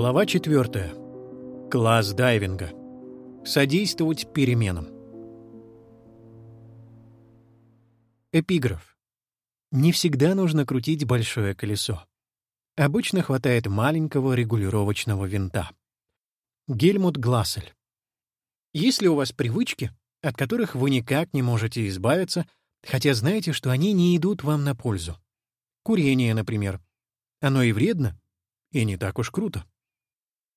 Глава 4. Класс дайвинга. Содействовать переменам. Эпиграф. Не всегда нужно крутить большое колесо. Обычно хватает маленького регулировочного винта. Гельмут Глассель. Есть ли у вас привычки, от которых вы никак не можете избавиться, хотя знаете, что они не идут вам на пользу? Курение, например. Оно и вредно, и не так уж круто.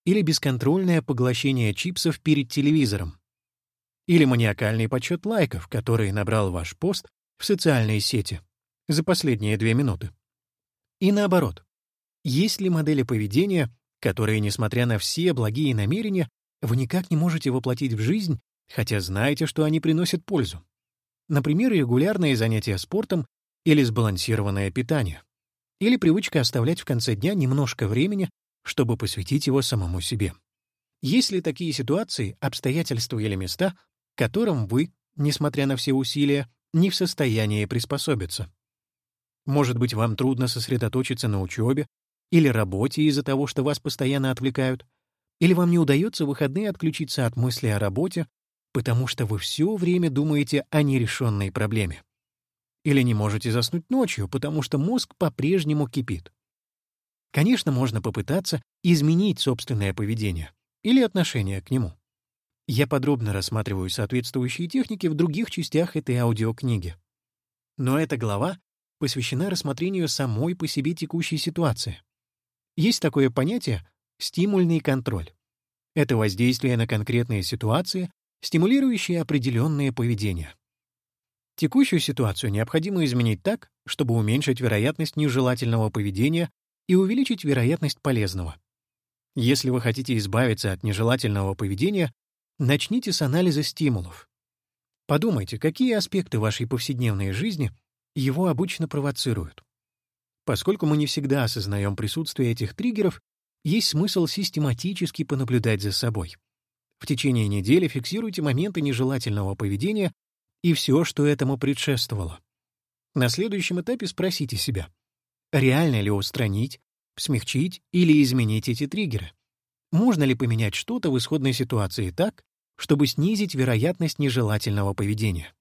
Или бесконтрольное поглощение чипсов перед телевизором. Или маниакальный подсчет лайков, который набрал ваш пост в социальной сети за последние две минуты. И наоборот. Есть ли модели поведения, которые, несмотря на все благие намерения, вы никак не можете воплотить в жизнь, хотя знаете, что они приносят пользу? Например, регулярные занятия спортом или сбалансированное питание или привычка оставлять в конце дня немножко времени, чтобы посвятить его самому себе. Есть ли такие ситуации, обстоятельства или места, которым вы, несмотря на все усилия, не в состоянии приспособиться? Может быть, вам трудно сосредоточиться на учебе или работе из-за того, что вас постоянно отвлекают? Или вам не удается в выходные отключиться от мысли о работе, потому что вы все время думаете о нерешенной проблеме? Или не можете заснуть ночью, потому что мозг по-прежнему кипит. Конечно, можно попытаться изменить собственное поведение или отношение к нему. Я подробно рассматриваю соответствующие техники в других частях этой аудиокниги. Но эта глава посвящена рассмотрению самой по себе текущей ситуации. Есть такое понятие — стимульный контроль. Это воздействие на конкретные ситуации, стимулирующие определенные поведения. Текущую ситуацию необходимо изменить так, чтобы уменьшить вероятность нежелательного поведения и увеличить вероятность полезного. Если вы хотите избавиться от нежелательного поведения, начните с анализа стимулов. Подумайте, какие аспекты вашей повседневной жизни его обычно провоцируют. Поскольку мы не всегда осознаем присутствие этих триггеров, есть смысл систематически понаблюдать за собой. В течение недели фиксируйте моменты нежелательного поведения и все, что этому предшествовало. На следующем этапе спросите себя, реально ли устранить, смягчить или изменить эти триггеры? Можно ли поменять что-то в исходной ситуации так, чтобы снизить вероятность нежелательного поведения?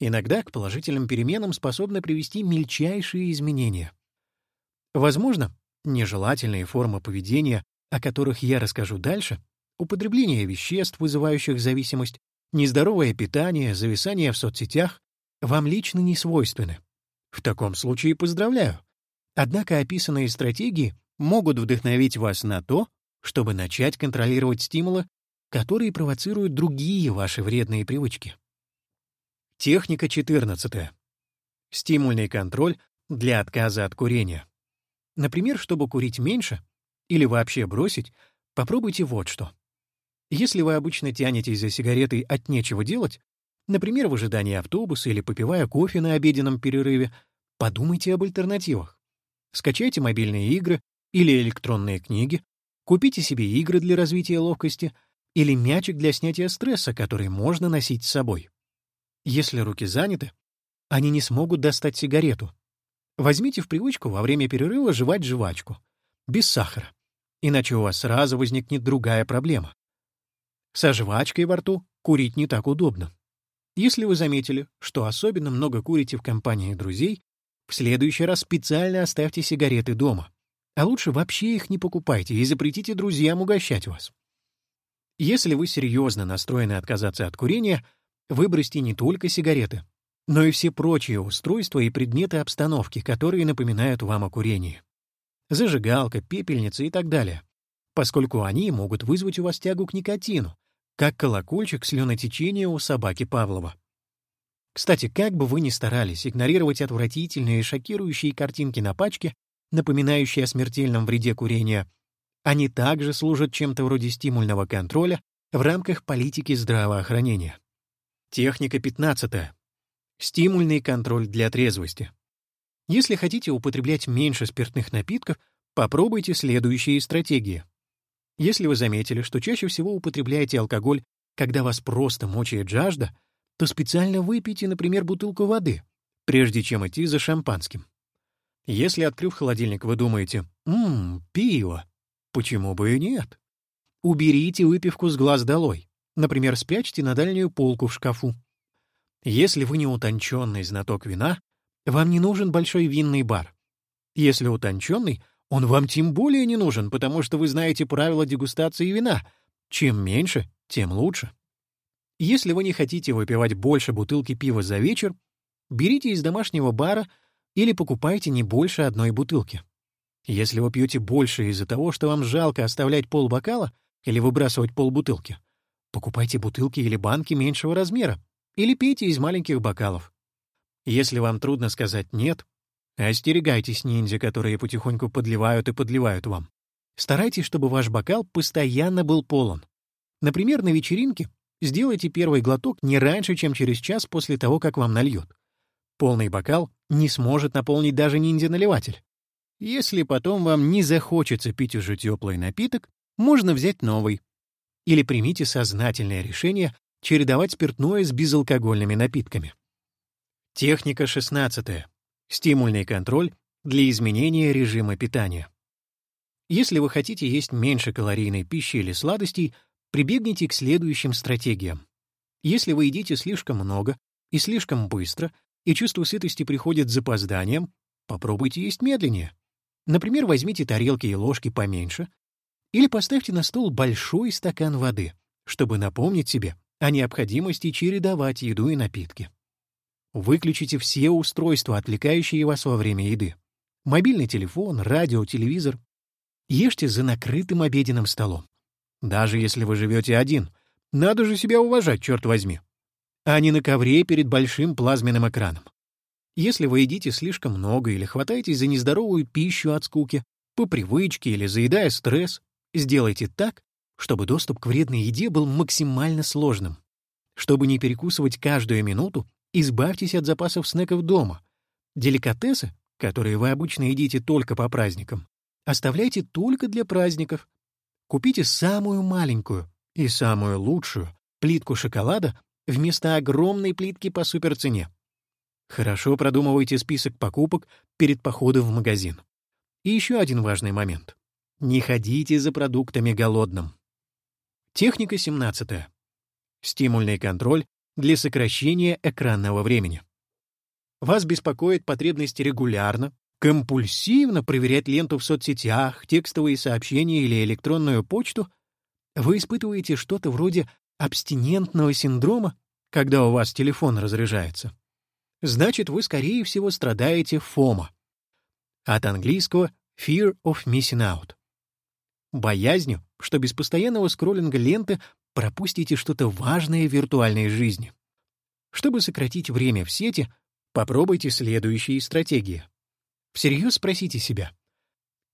Иногда к положительным переменам способны привести мельчайшие изменения. Возможно, нежелательные формы поведения, о которых я расскажу дальше, употребление веществ, вызывающих зависимость, Нездоровое питание, зависание в соцсетях вам лично не свойственны. В таком случае поздравляю. Однако описанные стратегии могут вдохновить вас на то, чтобы начать контролировать стимулы, которые провоцируют другие ваши вредные привычки. Техника 14. Стимульный контроль для отказа от курения. Например, чтобы курить меньше или вообще бросить, попробуйте вот что. Если вы обычно тянетесь за сигаретой от нечего делать, например, в ожидании автобуса или попивая кофе на обеденном перерыве, подумайте об альтернативах. Скачайте мобильные игры или электронные книги, купите себе игры для развития ловкости или мячик для снятия стресса, который можно носить с собой. Если руки заняты, они не смогут достать сигарету. Возьмите в привычку во время перерыва жевать жвачку, без сахара, иначе у вас сразу возникнет другая проблема. Со жвачкой во рту курить не так удобно. Если вы заметили, что особенно много курите в компании друзей, в следующий раз специально оставьте сигареты дома. А лучше вообще их не покупайте и запретите друзьям угощать вас. Если вы серьезно настроены отказаться от курения, выбросьте не только сигареты, но и все прочие устройства и предметы обстановки, которые напоминают вам о курении. Зажигалка, пепельница и так далее, поскольку они могут вызвать у вас тягу к никотину, как колокольчик слюнотечения у собаки Павлова. Кстати, как бы вы ни старались игнорировать отвратительные и шокирующие картинки на пачке, напоминающие о смертельном вреде курения, они также служат чем-то вроде стимульного контроля в рамках политики здравоохранения. Техника 15. Стимульный контроль для трезвости. Если хотите употреблять меньше спиртных напитков, попробуйте следующие стратегии. Если вы заметили, что чаще всего употребляете алкоголь, когда вас просто мучает жажда, то специально выпейте, например, бутылку воды, прежде чем идти за шампанским. Если, открыв холодильник, вы думаете «Ммм, пиво», Почему бы и нет? Уберите выпивку с глаз долой. Например, спрячьте на дальнюю полку в шкафу. Если вы не утонченный знаток вина, вам не нужен большой винный бар. Если утонченный, он вам тем более не нужен, потому что вы знаете правила дегустации вина. Чем меньше, тем лучше. Если вы не хотите выпивать больше бутылки пива за вечер, берите из домашнего бара или покупайте не больше одной бутылки. Если вы пьете больше из-за того, что вам жалко оставлять полбокала или выбрасывать полбутылки, покупайте бутылки или банки меньшего размера, или пейте из маленьких бокалов. Если вам трудно сказать «нет», остерегайтесь ниндзя, которые потихоньку подливают и подливают вам. Старайтесь, чтобы ваш бокал постоянно был полон. Например, на вечеринке сделайте первый глоток не раньше, чем через час после того, как вам нальют. Полный бокал не сможет наполнить даже ниндзя-наливатель. Если потом вам не захочется пить уже теплый напиток, можно взять новый. Или примите сознательное решение чередовать спиртное с безалкогольными напитками. Техника 16. Стимульный контроль для изменения режима питания. Если вы хотите есть меньше калорийной пищи или сладостей, прибегните к следующим стратегиям. Если вы едите слишком много и слишком быстро, и чувство сытости приходит с запозданием, попробуйте есть медленнее. Например, возьмите тарелки и ложки поменьше или поставьте на стол большой стакан воды, чтобы напомнить себе, о необходимости чередовать еду и напитки. Выключите все устройства, отвлекающие вас во время еды. Мобильный телефон, радио, телевизор. Ешьте за накрытым обеденным столом. Даже если вы живете один, надо же себя уважать, черт возьми. А не на ковре перед большим плазменным экраном. Если вы едите слишком много или хватаетесь за нездоровую пищу от скуки, по привычке или заедая стресс, сделайте так, чтобы доступ к вредной еде был максимально сложным. Чтобы не перекусывать каждую минуту, избавьтесь от запасов снеков дома. Деликатесы, которые вы обычно едите только по праздникам, оставляйте только для праздников. Купите самую маленькую и самую лучшую плитку шоколада вместо огромной плитки по суперцене. Хорошо продумывайте список покупок перед походом в магазин. И еще один важный момент. Не ходите за продуктами голодным. Техника 17. Стимульный контроль для сокращения экранного времени. Вас беспокоит потребность регулярно, компульсивно проверять ленту в соцсетях, текстовые сообщения или электронную почту? Вы испытываете что-то вроде абстинентного синдрома, когда у вас телефон разряжается? Значит, вы, скорее всего, страдаете FOMO. От английского Fear of Missing Out боязнью, что без постоянного скроллинга ленты пропустите что-то важное в виртуальной жизни. Чтобы сократить время в сети, попробуйте следующие стратегии. Всерьез спросите себя,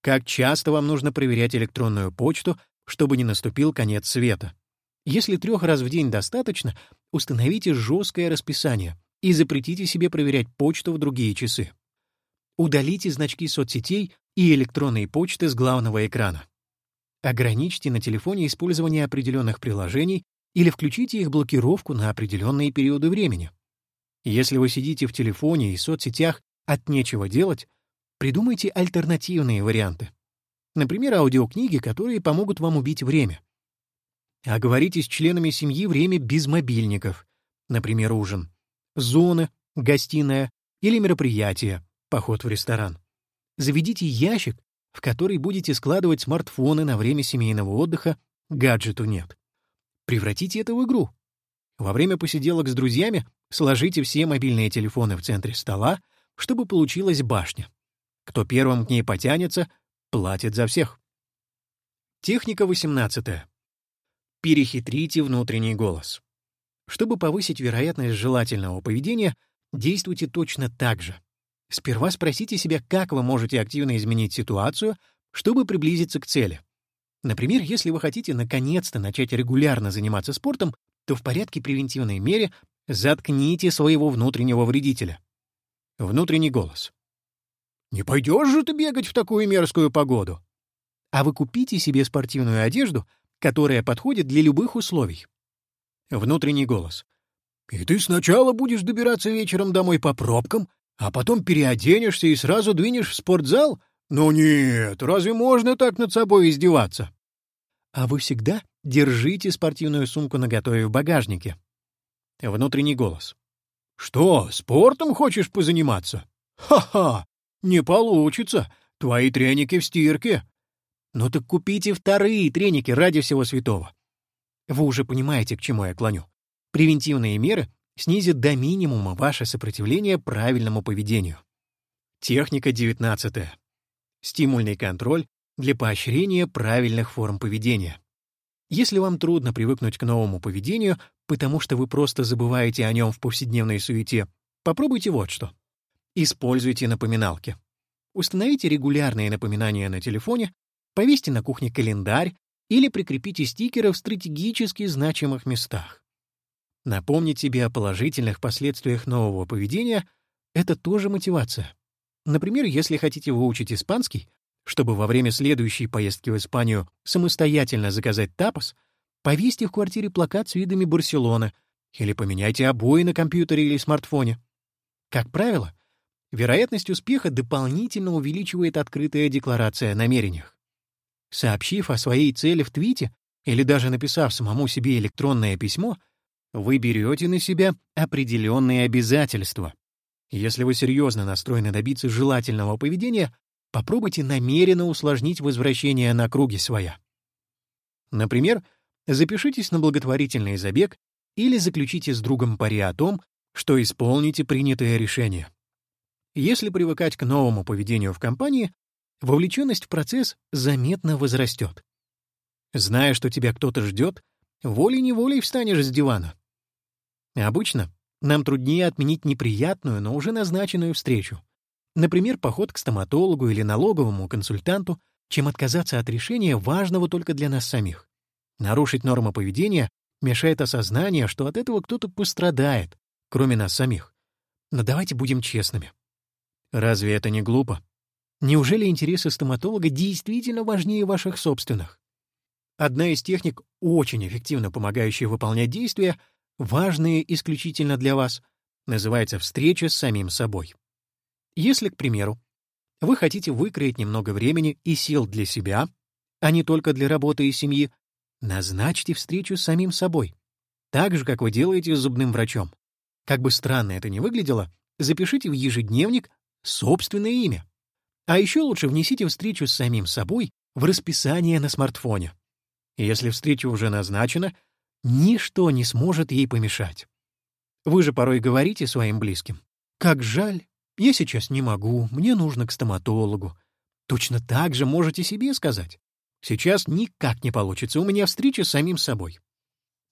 как часто вам нужно проверять электронную почту, чтобы не наступил конец света? Если трех раз в день достаточно, установите жесткое расписание и запретите себе проверять почту в другие часы. Удалите значки соцсетей и электронные почты с главного экрана. Ограничьте на телефоне использование определенных приложений или включите их блокировку на определенные периоды времени. Если вы сидите в телефоне и соцсетях от нечего делать, придумайте альтернативные варианты. Например, аудиокниги, которые помогут вам убить время. Оговоритесь с членами семьи время без мобильников, например, ужин, зоны, гостиная или мероприятие, поход в ресторан. Заведите ящик, в который будете складывать смартфоны на время семейного отдыха, гаджету нет. Превратите это в игру. Во время посиделок с друзьями сложите все мобильные телефоны в центре стола, чтобы получилась башня. Кто первым к ней потянется, платит за всех. Техника 18. Перехитрите внутренний голос. Чтобы повысить вероятность желательного поведения, действуйте точно так же. Сперва спросите себя, как вы можете активно изменить ситуацию, чтобы приблизиться к цели. Например, если вы хотите наконец-то начать регулярно заниматься спортом, то в порядке превентивной мере заткните своего внутреннего вредителя. Внутренний голос. «Не пойдешь же ты бегать в такую мерзкую погоду!» А вы купите себе спортивную одежду, которая подходит для любых условий. Внутренний голос. «И ты сначала будешь добираться вечером домой по пробкам, а потом переоденешься и сразу двинешь в спортзал? «Ну нет, разве можно так над собой издеваться?» А вы всегда держите спортивную сумку наготове в багажнике. Внутренний голос. «Что, спортом хочешь позаниматься? Ха-ха! Не получится! Твои треники в стирке!» «Ну так купите вторые треники ради всего святого!» Вы уже понимаете, к чему я клоню. Превентивные меры снизят до минимума ваше сопротивление правильному поведению. Техника 19. Стимульный контроль для поощрения правильных форм поведения. Если вам трудно привыкнуть к новому поведению, потому что вы просто забываете о нем в повседневной суете, попробуйте вот что. Используйте напоминалки. Установите регулярные напоминания на телефоне, повесьте на кухне календарь или прикрепите стикеры в стратегически значимых местах. Напомнить себе о положительных последствиях нового поведения — это тоже мотивация. Например, если хотите выучить испанский, чтобы во время следующей поездки в Испанию самостоятельно заказать тапос, повесьте в квартире плакат с видами Барселоны или поменяйте обои на компьютере или смартфоне. Как правило, вероятность успеха дополнительно увеличивает открытая декларация о намерениях. Сообщив о своей цели в твите или даже написав самому себе электронное письмо, вы берете на себя определенные обязательства. Если вы серьезно настроены добиться желательного поведения, попробуйте намеренно усложнить возвращение на круги своя. Например, запишитесь на благотворительный забег или заключите с другом пари о том, что исполните принятое решение. Если привыкать к новому поведению в компании, вовлеченность в процесс заметно возрастет. Зная, что тебя кто-то ждет, волей-неволей встанешь с дивана. Обычно нам труднее отменить неприятную, но уже назначенную встречу. Например, поход к стоматологу или налоговому консультанту, чем отказаться от решения, важного только для нас самих. Нарушить нормы поведения мешает осознание, что от этого кто-то пострадает, кроме нас самих. Но давайте будем честными. Разве это не глупо? Неужели интересы стоматолога действительно важнее ваших собственных? Одна из техник, очень эффективно помогающая выполнять действия, важные исключительно для вас, называется встреча с самим собой. Если, к примеру, вы хотите выкроить немного времени и сил для себя, а не только для работы и семьи, назначьте встречу с самим собой, так же, как вы делаете с зубным врачом. Как бы странно это ни выглядело, запишите в ежедневник собственное имя. А еще лучше внесите встречу с самим собой в расписание на смартфоне. Если встреча уже назначена, ничто не сможет ей помешать. Вы же порой говорите своим близким, «Как жаль, я сейчас не могу, мне нужно к стоматологу». Точно так же можете себе сказать. Сейчас никак не получится, у меня встреча с самим собой.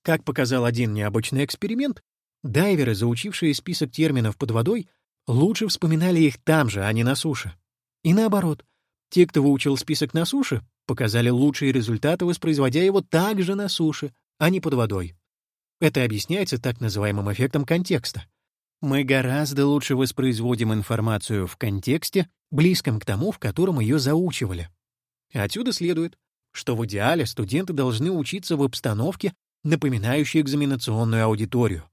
Как показал один необычный эксперимент, дайверы, заучившие список терминов под водой, лучше вспоминали их там же, а не на суше. И наоборот, те, кто выучил список на суше, показали лучшие результаты, воспроизводя его также на суше, а не под водой. Это объясняется так называемым эффектом контекста. Мы гораздо лучше воспроизводим информацию в контексте, близком к тому, в котором ее заучивали. Отсюда следует, что в идеале студенты должны учиться в обстановке, напоминающей экзаменационную аудиторию.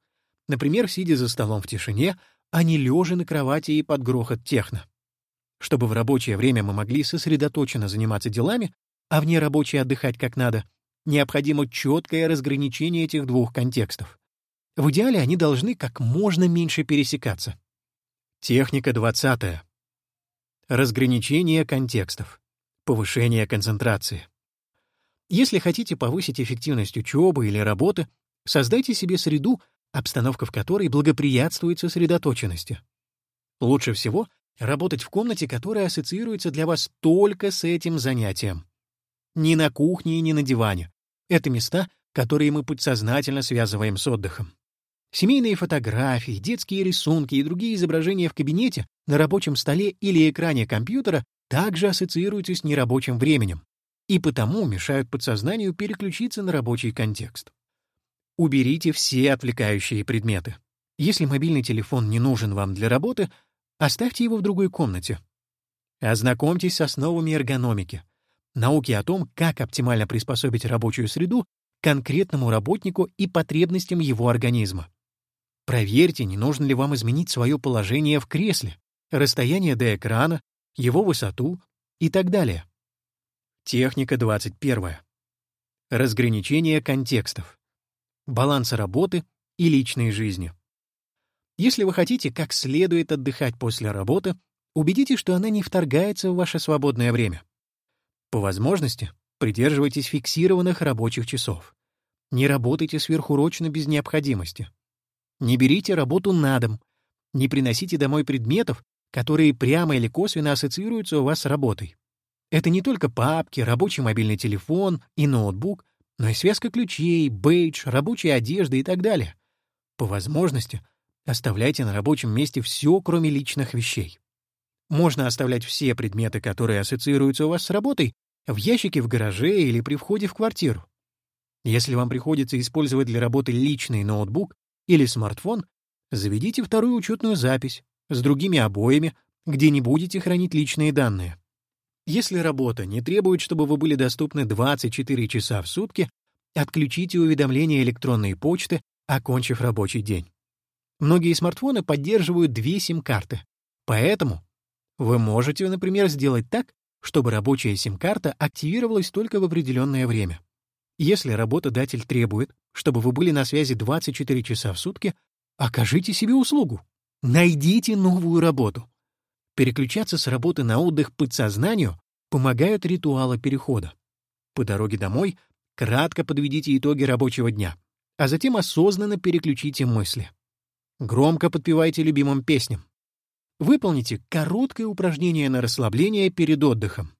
Например, сидя за столом в тишине, а не лежа на кровати и под грохот техно. Чтобы в рабочее время мы могли сосредоточенно заниматься делами, а вне рабочее отдыхать как надо, необходимо четкое разграничение этих двух контекстов. В идеале они должны как можно меньше пересекаться. Техника 20. Разграничение контекстов. Повышение концентрации. Если хотите повысить эффективность учебы или работы, создайте себе среду, обстановка в которой благоприятствует сосредоточенности. Лучше всего Работать в комнате, которая ассоциируется для вас только с этим занятием. Ни на кухне, ни на диване. Это места, которые мы подсознательно связываем с отдыхом. Семейные фотографии, детские рисунки и другие изображения в кабинете, на рабочем столе или экране компьютера также ассоциируются с нерабочим временем и потому мешают подсознанию переключиться на рабочий контекст. Уберите все отвлекающие предметы. Если мобильный телефон не нужен вам для работы, Оставьте его в другой комнате. Ознакомьтесь с основами эргономики, науки о том, как оптимально приспособить рабочую среду конкретному работнику и потребностям его организма. Проверьте, не нужно ли вам изменить свое положение в кресле, расстояние до экрана, его высоту, и так далее. Техника 21. Разграничение контекстов. Баланс работы и личной жизни. Если вы хотите как следует отдыхать после работы, убедитесь, что она не вторгается в ваше свободное время. По возможности, придерживайтесь фиксированных рабочих часов. Не работайте сверхурочно без необходимости. Не берите работу на дом. Не приносите домой предметов, которые прямо или косвенно ассоциируются у вас с работой. Это не только папки, рабочий мобильный телефон и ноутбук, но и связка ключей, бейдж, рабочая одежда и так далее. По возможности, оставляйте на рабочем месте все, кроме личных вещей. Можно оставлять все предметы, которые ассоциируются у вас с работой, в ящике в гараже или при входе в квартиру. Если вам приходится использовать для работы личный ноутбук или смартфон, заведите вторую учетную запись с другими обоями, где не будете хранить личные данные. Если работа не требует, чтобы вы были доступны 24 часа в сутки, отключите уведомления электронной почты, окончив рабочий день. Многие смартфоны поддерживают две сим-карты, поэтому вы можете, например, сделать так, чтобы рабочая сим-карта активировалась только в определенное время. Если работодатель требует, чтобы вы были на связи 24 часа в сутки, окажите себе услугу. Найдите новую работу. Переключаться с работы на отдых подсознанию помогают ритуалы перехода. По дороге домой кратко подведите итоги рабочего дня, а затем осознанно переключите мысли. Громко подпевайте любимым песням. Выполните короткое упражнение на расслабление перед отдыхом.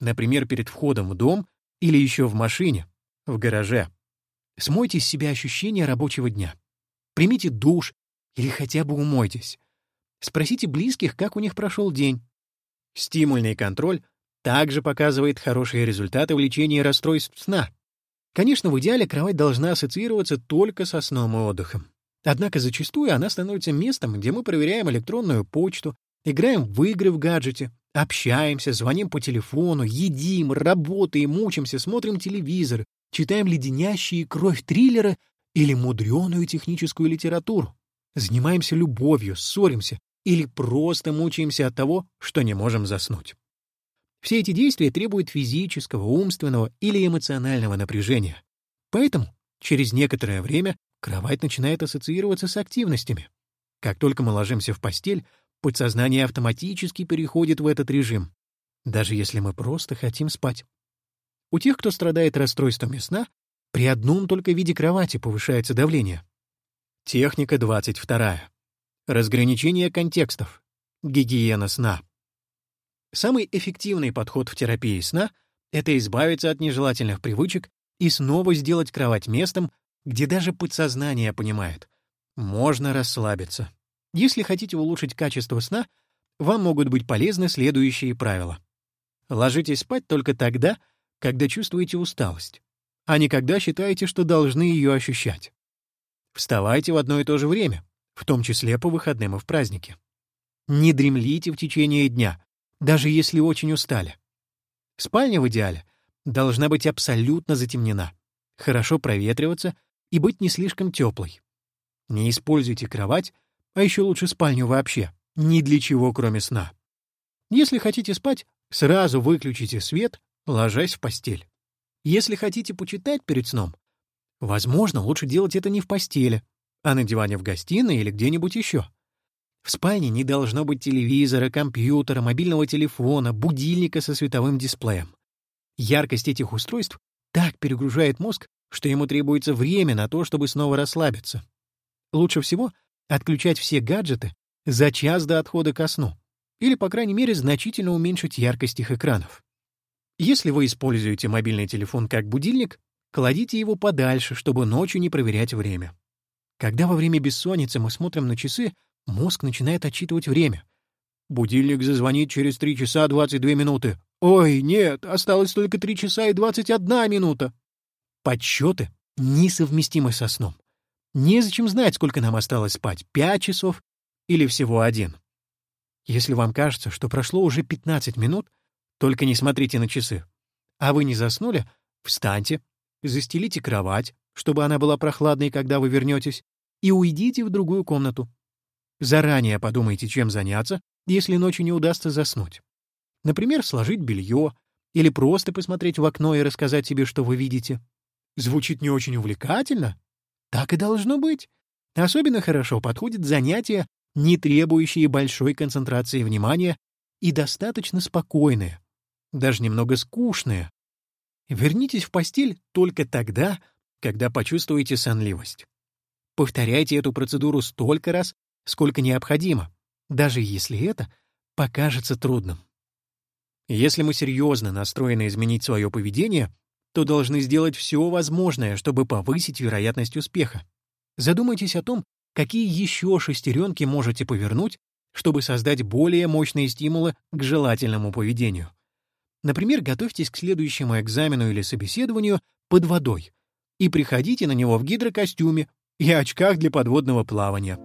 Например, перед входом в дом или еще в машине, в гараже. Смойте с себя ощущения рабочего дня. Примите душ или хотя бы умойтесь. Спросите близких, как у них прошел день. Стимульный контроль также показывает хорошие результаты в лечении расстройств сна. Конечно, в идеале кровать должна ассоциироваться только со сном и отдыхом. Однако зачастую она становится местом, где мы проверяем электронную почту, играем в игры в гаджете, общаемся, звоним по телефону, едим, работаем, мучимся, смотрим телевизор, читаем леденящие кровь триллеры или мудреную техническую литературу, занимаемся любовью, ссоримся или просто мучаемся от того, что не можем заснуть. Все эти действия требуют физического, умственного или эмоционального напряжения. Поэтому через некоторое время кровать начинает ассоциироваться с активностями. Как только мы ложимся в постель, подсознание автоматически переходит в этот режим, даже если мы просто хотим спать. У тех, кто страдает расстройствами сна, при одном только виде кровати повышается давление. Техника 22. Разграничение контекстов. Гигиена сна. Самый эффективный подход в терапии сна — это избавиться от нежелательных привычек и снова сделать кровать местом, где даже подсознание понимает — можно расслабиться. Если хотите улучшить качество сна, вам могут быть полезны следующие правила. Ложитесь спать только тогда, когда чувствуете усталость, а не когда считаете, что должны ее ощущать. Вставайте в одно и то же время, в том числе по выходным и в праздники. Не дремлите в течение дня, даже если очень устали. Спальня в идеале должна быть абсолютно затемнена, хорошо проветриваться и быть не слишком теплой. Не используйте кровать, а еще лучше спальню вообще, ни для чего, кроме сна. Если хотите спать, сразу выключите свет, ложась в постель. Если хотите почитать перед сном, возможно, лучше делать это не в постели, а на диване в гостиной или где-нибудь еще. В спальне не должно быть телевизора, компьютера, мобильного телефона, будильника со световым дисплеем. Яркость этих устройств так перегружает мозг, что ему требуется время на то, чтобы снова расслабиться. Лучше всего отключать все гаджеты за час до отхода ко сну, или, по крайней мере, значительно уменьшить яркость их экранов. Если вы используете мобильный телефон как будильник, кладите его подальше, чтобы ночью не проверять время. Когда во время бессонницы мы смотрим на часы, мозг начинает отчитывать время. Будильник зазвонит через 3 часа 22 минуты. Ой, нет, осталось только 3 часа и 21 минута. Подсчеты несовместимы со сном. Незачем знать, сколько нам осталось спать, 5 часов или всего один. Если вам кажется, что прошло уже 15 минут, только не смотрите на часы. А вы не заснули? Встаньте, застелите кровать, чтобы она была прохладной, когда вы вернетесь, и уйдите в другую комнату. Заранее подумайте, чем заняться, если ночью не удастся заснуть. Например, сложить белье или просто посмотреть в окно и рассказать себе, что вы видите. Звучит не очень увлекательно? Так и должно быть. Особенно хорошо подходит занятия, не требующие большой концентрации внимания и достаточно спокойные, даже немного скучные. Вернитесь в постель только тогда, когда почувствуете сонливость. Повторяйте эту процедуру столько раз, сколько необходимо, даже если это покажется трудным. Если мы серьезно настроены изменить свое поведение, то должны сделать все возможное, чтобы повысить вероятность успеха. Задумайтесь о том, какие еще шестеренки можете повернуть, чтобы создать более мощные стимулы к желательному поведению. Например, готовьтесь к следующему экзамену или собеседованию под водой и приходите на него в гидрокостюме и очках для подводного плавания.